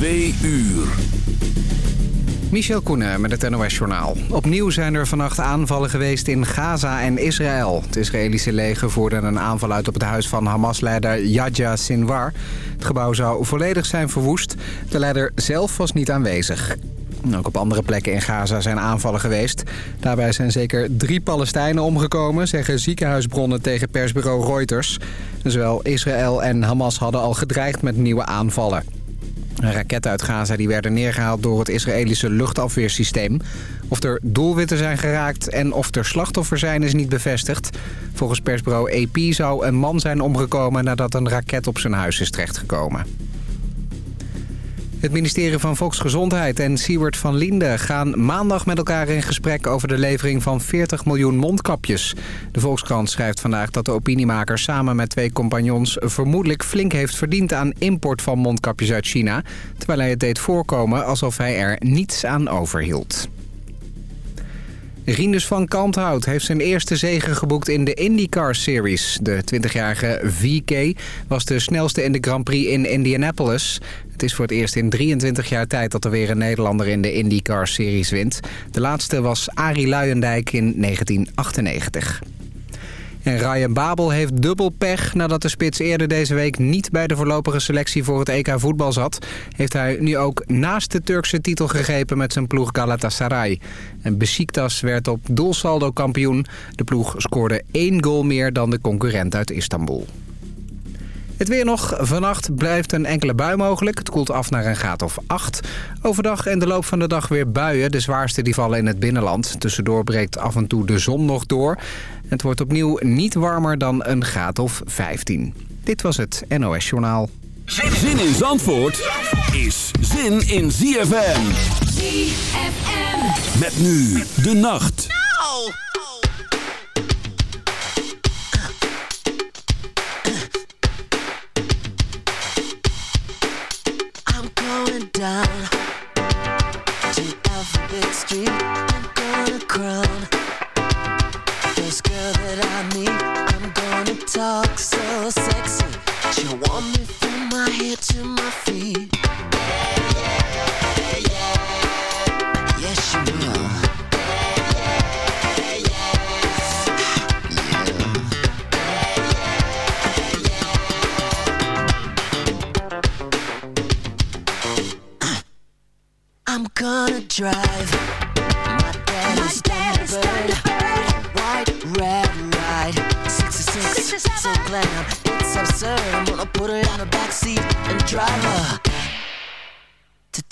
Twee uur. Michel Koenen met het NOS-journaal. Opnieuw zijn er vannacht aanvallen geweest in Gaza en Israël. Het Israëlische leger voerde een aanval uit op het huis van Hamas-leider Yahya Sinwar. Het gebouw zou volledig zijn verwoest. De leider zelf was niet aanwezig. Ook op andere plekken in Gaza zijn aanvallen geweest. Daarbij zijn zeker drie Palestijnen omgekomen, zeggen ziekenhuisbronnen tegen persbureau Reuters. Zowel Israël en Hamas hadden al gedreigd met nieuwe aanvallen. Raketten uit Gaza die werden neergehaald door het Israëlische luchtafweersysteem. Of er doelwitten zijn geraakt en of er slachtoffers zijn is niet bevestigd. Volgens persbureau AP zou een man zijn omgekomen nadat een raket op zijn huis is terechtgekomen. Het ministerie van Volksgezondheid en Siewert van Linden gaan maandag met elkaar in gesprek over de levering van 40 miljoen mondkapjes. De Volkskrant schrijft vandaag dat de opiniemaker samen met twee compagnons vermoedelijk flink heeft verdiend aan import van mondkapjes uit China. Terwijl hij het deed voorkomen alsof hij er niets aan overhield. Rinus van Kanthout heeft zijn eerste zege geboekt in de IndyCar Series. De 20-jarige VK was de snelste in de Grand Prix in Indianapolis. Het is voor het eerst in 23 jaar tijd dat er weer een Nederlander in de IndyCar Series wint. De laatste was Arie Luijendijk in 1998. En Ryan Babel heeft dubbel pech nadat de spits eerder deze week niet bij de voorlopige selectie voor het EK voetbal zat. Heeft hij nu ook naast de Turkse titel gegrepen met zijn ploeg Galatasaray. En Besiktas werd op doelsaldo kampioen. De ploeg scoorde één goal meer dan de concurrent uit Istanbul. Het weer nog. Vannacht blijft een enkele bui mogelijk. Het koelt af naar een graad of 8. Overdag en de loop van de dag weer buien. De zwaarste die vallen in het binnenland. Tussendoor breekt af en toe de zon nog door. Het wordt opnieuw niet warmer dan een graad of 15. Dit was het NOS Journaal. Zin in Zandvoort is zin in ZFM. ZFM. Met nu de nacht. I'm down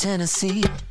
Tennessee.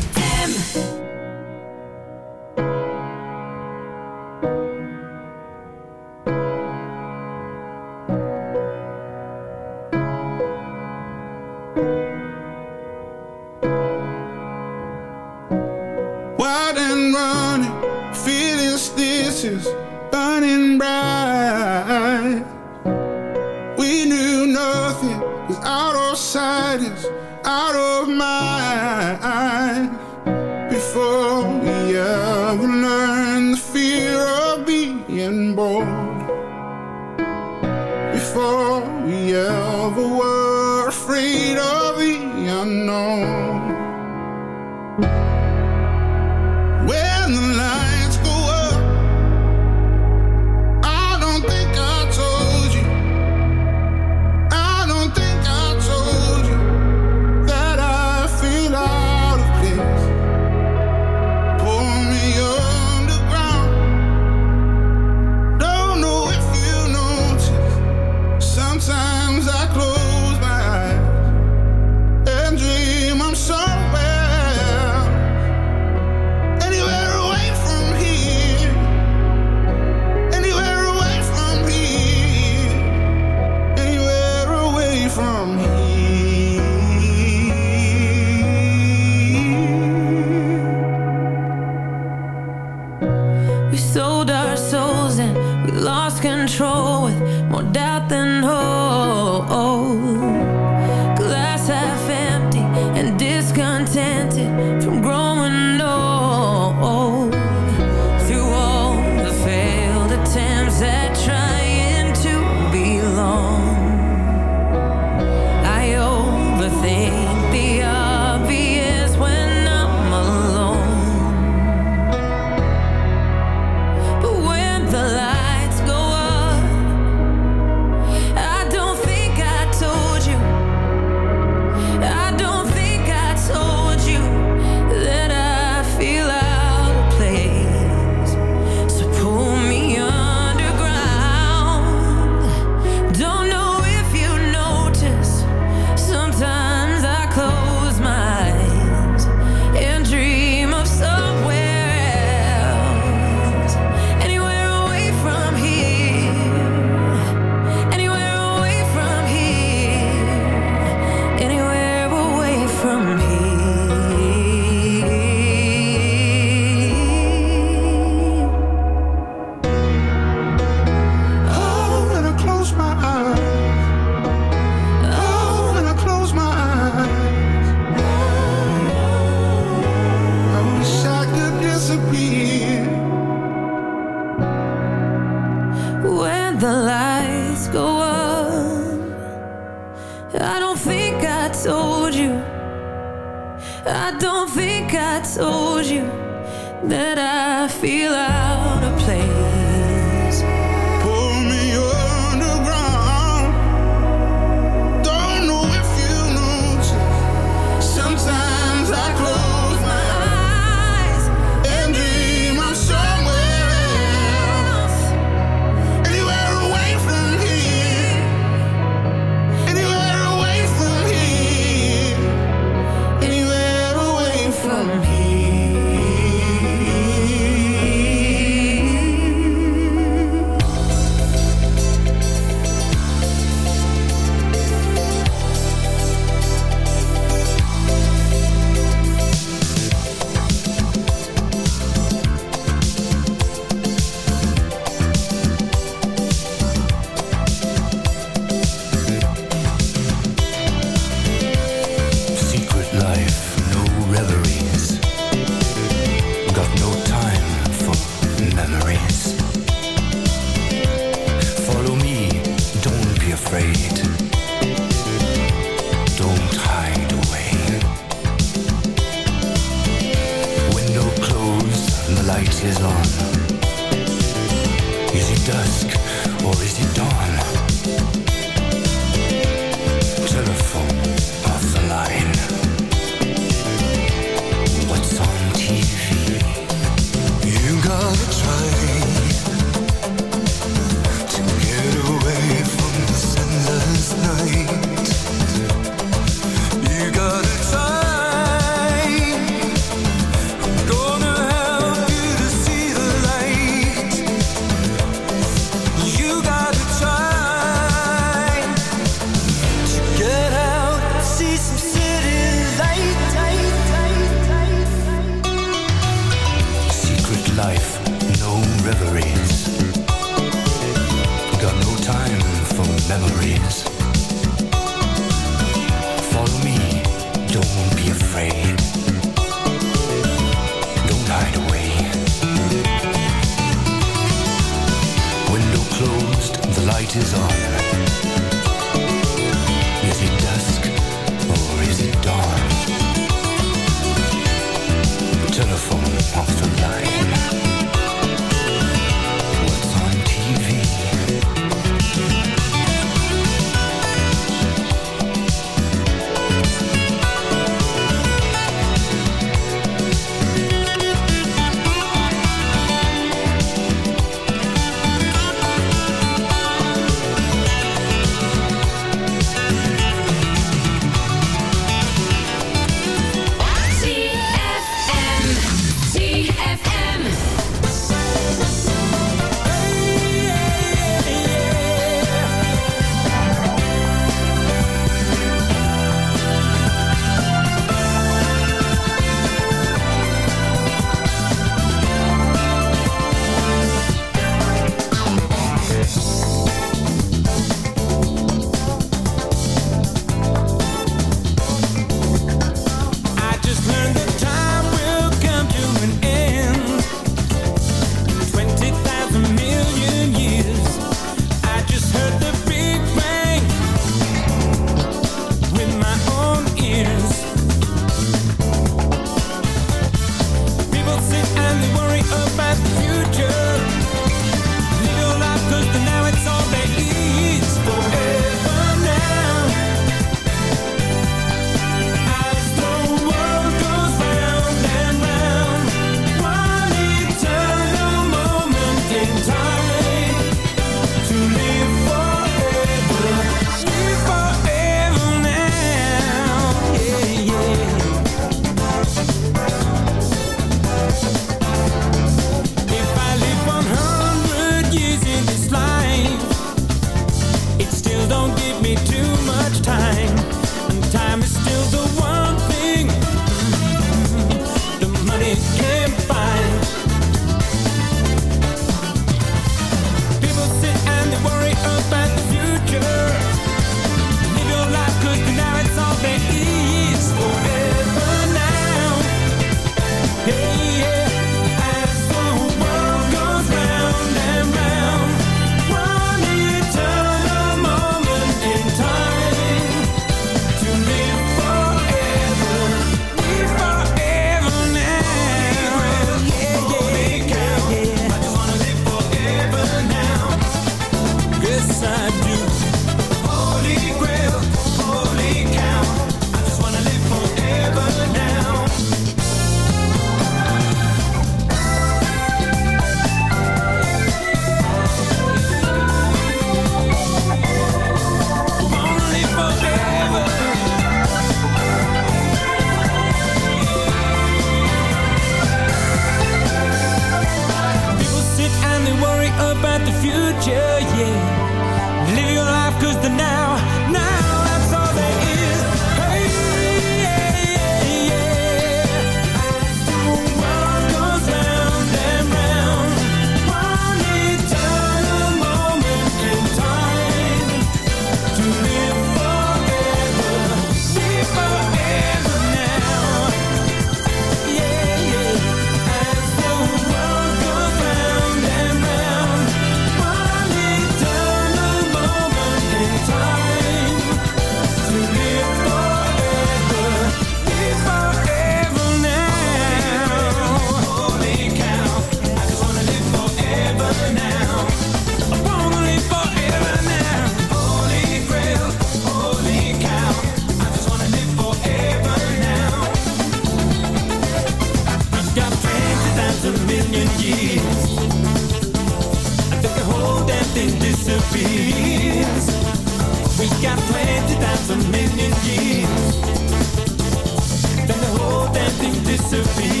to be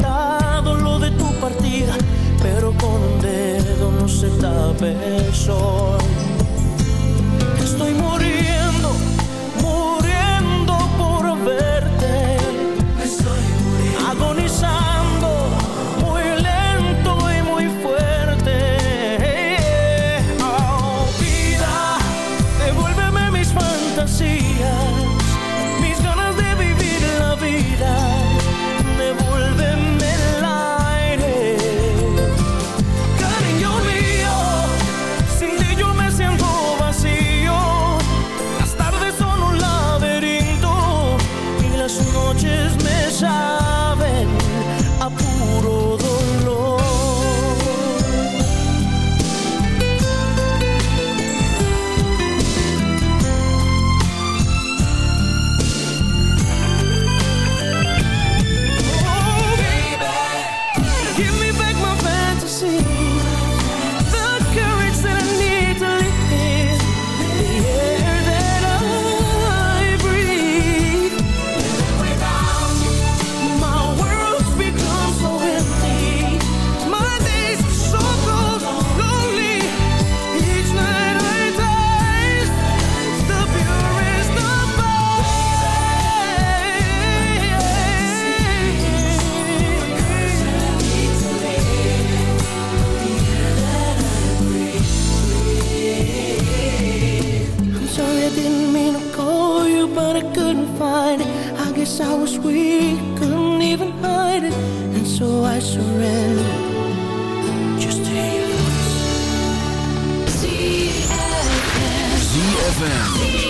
Dado lo de tu partida, pero con un dedo no se tape el sol. Estoy muriendo. ZFM.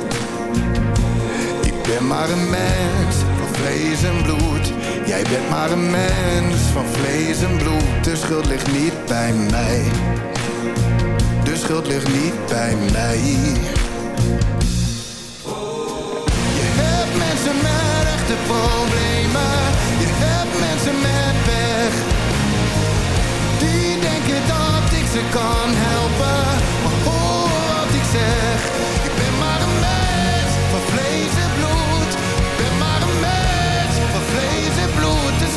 Ben maar een mens van vlees en bloed. Jij bent maar een mens van vlees en bloed. De schuld ligt niet bij mij. De schuld ligt niet bij mij. Je hebt mensen met echte problemen. Je hebt mensen met weg. Die denken dat ik ze kan helpen. Maar hoor wat ik zeg. Ik ben maar een mens van vlees en bloed.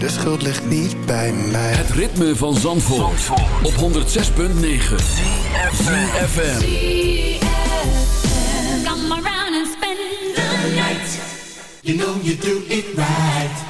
De schuld ligt niet bij mij. Het ritme van Zandvoort, op 106.9 ZFM. Come around and spend the night. You know you do it right.